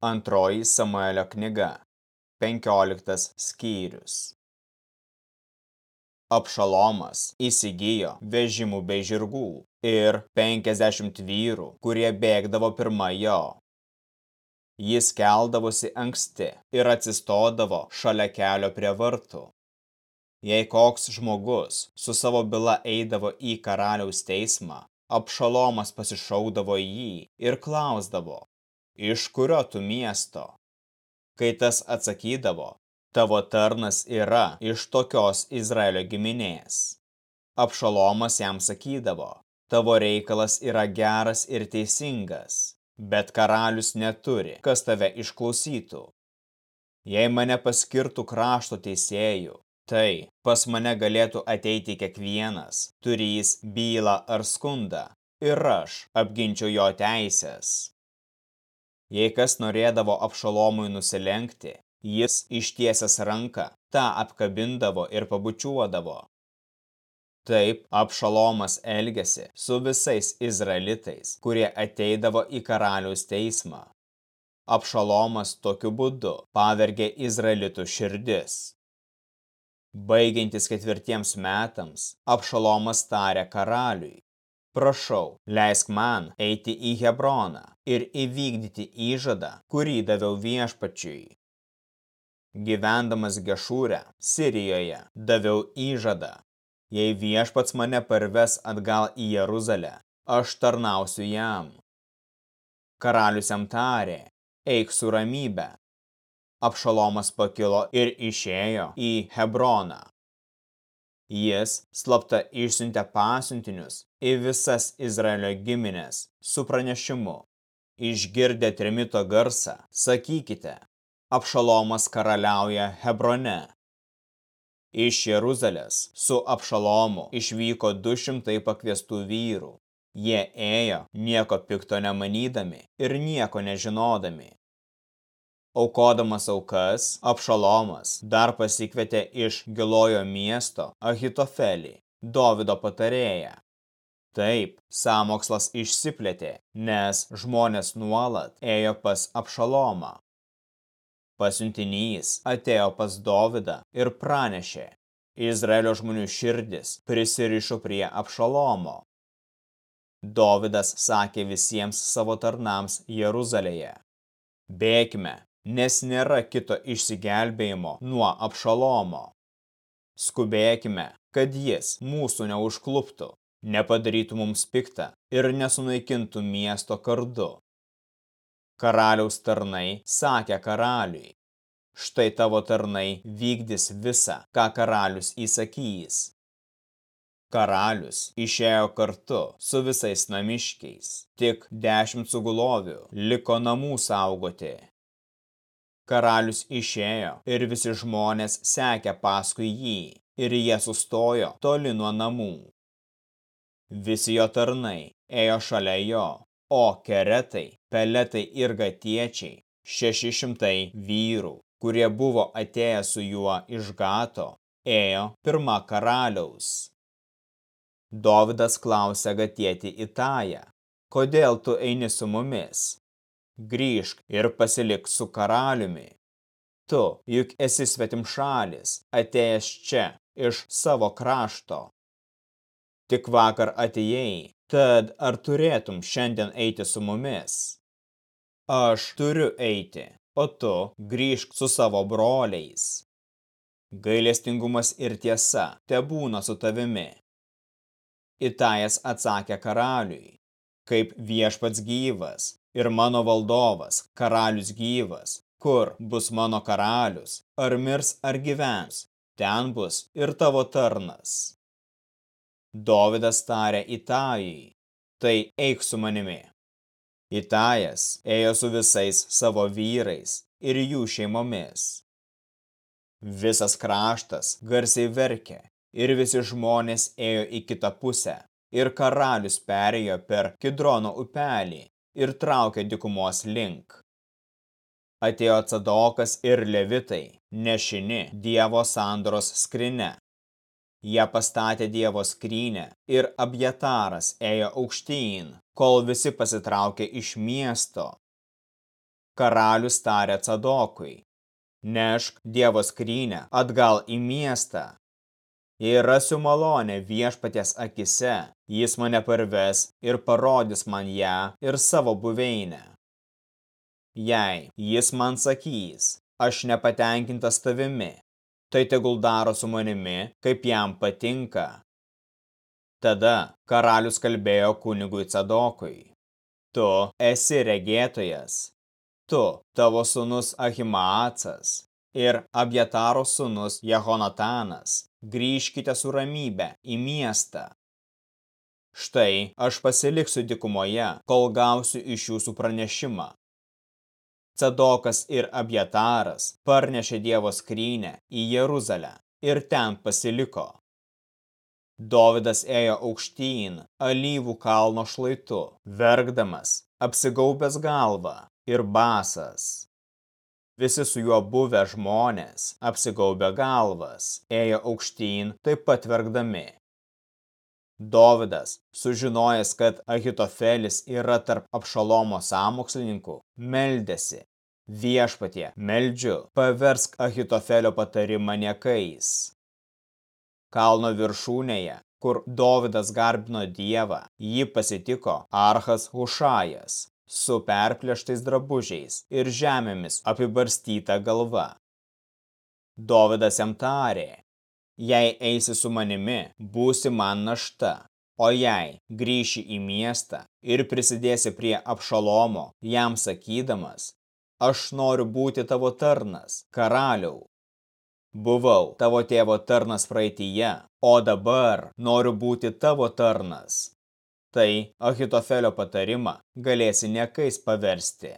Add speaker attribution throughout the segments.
Speaker 1: Antroji Samuelio knyga, 15 skyrius. Apšalomas įsigijo vežimų bei žirgų ir 50 vyrų, kurie bėgdavo pirma jo. Jis keldavosi anksti ir atsistodavo šalia kelio prie vartų. Jei koks žmogus su savo byla eidavo į karaliaus teismą, Apšalomas pasišaudavo jį ir klausdavo, iš kurio tu miesto? Kai tas atsakydavo, tavo tarnas yra iš tokios Izraelio giminės. Apšalomas jam sakydavo, tavo reikalas yra geras ir teisingas, bet karalius neturi, kas tave išklausytų. Jei mane paskirtų krašto teisėjų, tai pas mane galėtų ateiti kiekvienas, turys bylą ar skundą, ir aš apginčiau jo teisės. Jei kas norėdavo apšalomui nusilenkti, jis ištiesęs ranką tą apkabindavo ir pabučiuodavo. Taip apšalomas elgėsi su visais izraelitais, kurie ateidavo į karaliaus teismą. Apšalomas tokiu būdu pavergė izraelitų širdis. Baigiantis ketvirtiems metams, Apšalomas tarė karaliui, Prašau, leisk man eiti į Hebroną ir įvykdyti įžadą, kurį daviau viešpačiui. Gyvendamas Gešūrę, Sirijoje, daviau įžadą. Jei viešpats mane parves atgal į Jeruzalę, aš tarnausiu jam. Karalius jam tarė, eik su ramybė. Apšalomas pakilo ir išėjo į Hebroną. Jis slapta išsiuntė pasiuntinius į visas Izraelio giminės su pranešimu. Išgirdę trimito garsą, sakykite, Apšalomas karaliauja Hebrone. Iš Jeruzalės su Apšalomu išvyko du šimtai pakviestų vyrų. Jie ėjo nieko pikto nemanydami ir nieko nežinodami. Aukodamas aukas, Apšalomas dar pasikvietė iš Gilojo miesto Ahitofelį, Dovido patarėją. Taip, samokslas išsiplėtė, nes žmonės nuolat ėjo pas Apšalomą. Pasiuntinys atėjo pas Dovidą ir pranešė, Izraelio žmonių širdis prisirišo prie Apšalomo. Dovidas sakė visiems savo tarnams Jeruzalėje, bėkime, nes nėra kito išsigelbėjimo nuo apšalomo. Skubėkime, kad jis mūsų neužkluptų, nepadarytų mums piktą ir nesunaikintų miesto kardu. Karaliaus tarnai sakė karaliui, štai tavo tarnai vykdys visą, ką karalius įsakys. Karalius išėjo kartu su visais namiškiais, tik dešimt sugulovių liko namų saugoti. Karalius išėjo ir visi žmonės sekė paskui jį ir jie sustojo toli nuo namų. Visi jo tarnai ėjo šalia jo, o keretai, peletai ir gatiečiai, šeši šimtai vyrų, kurie buvo atėję su juo iš gato, ėjo pirma karaliaus. Dovidas klausė gatieti Itają, kodėl tu eini su mumis? Grįžk ir pasilik su karaliumi. Tu juk esi svetim šalis, atėjęs čia iš savo krašto. Tik vakar atėjai, tad ar turėtum šiandien eiti su mumis? Aš turiu eiti, o tu grįžk su savo broliais. Gailestingumas ir tiesa te būna su tavimi. Itajas atsakė karaliui, kaip viešpats gyvas, ir mano valdovas, karalius gyvas, kur bus mano karalius, ar mirs ar gyvens, ten bus ir tavo tarnas. Dovidas tarė Itajai, tai eik su manimi. Itajas ėjo su visais savo vyrais ir jų šeimomis. Visas kraštas garsiai verkė ir visi žmonės ėjo į kitą pusę ir karalius perėjo per Kidrono upelį ir traukė dikumos link. Atėjo Cadokas ir Levitai, nešini Dievo sandoros skrinę. Jie pastatė Dievo skrynę ir Abjataras ėjo aukštyn, kol visi pasitraukė iš miesto. karalius tarė Cadokui, nešk Dievo skrynę atgal į miestą. Jei rasiu malonę viešpaties akise, jis mane parves ir parodys man ją ir savo buveinę. Jei jis man sakys, aš nepatenkintas tavimi, tai tegul daro su manimi, kaip jam patinka. Tada karalius kalbėjo kunigui Cadokui. Tu esi regėtojas. Tu, tavo sunus Ahimaacas ir Abjataro sunus Jehonatanas, grįžkite su ramybė į miestą. Štai aš pasiliksiu dikumoje, kol gausiu iš jūsų pranešimą. Cadokas ir Abjataras parnešė Dievo skrynę į Jeruzalę ir ten pasiliko. Dovydas ėjo aukštyn, alyvų kalno šlaitu, verkdamas, apsigaubęs galvą ir basas. Visi su juo buvę žmonės, apsigaubę galvas, ėjo aukštyn, taip pat verkdami. Dovydas, sužinojęs, kad Ahitofelis yra tarp apšalomo sąmokslininkų, meldėsi. Viešpatie, meldžiu, paversk Ahitofelio patarimą niekais. Kalno viršūnėje, kur Dovydas garbino Dievą, jį pasitiko Archas Hušajas su perplėštais drabužiais ir žemėmis apibarstyta galva. Dovydas jam tarė, jei eisi su manimi, būsi man našta, o jei grįši į miestą ir prisidėsi prie apšalomo, jam sakydamas, aš noriu būti tavo tarnas, karaliau, Buvau tavo tėvo tarnas praeitįje, o dabar noriu būti tavo tarnas. Tai Ahitofelio patarimą galėsi niekais paversti.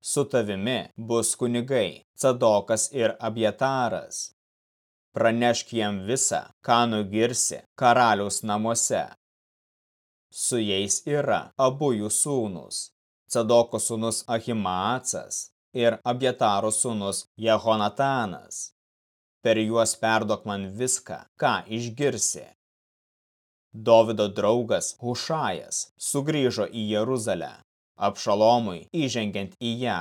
Speaker 1: Su tavimi bus kunigai, Cadokas ir Abjataras. Pranešk jam visą, ką nugirsi karaliaus namuose. Su jais yra abu jų sūnus, Cadoko sūnus Ahimaacas ir Abjataro sūnus Jehonatanas. Per juos perdok man viską, ką išgirsi. Dovido draugas Hušajas sugrįžo į Jeruzalę, apšalomui įžengiant į ją.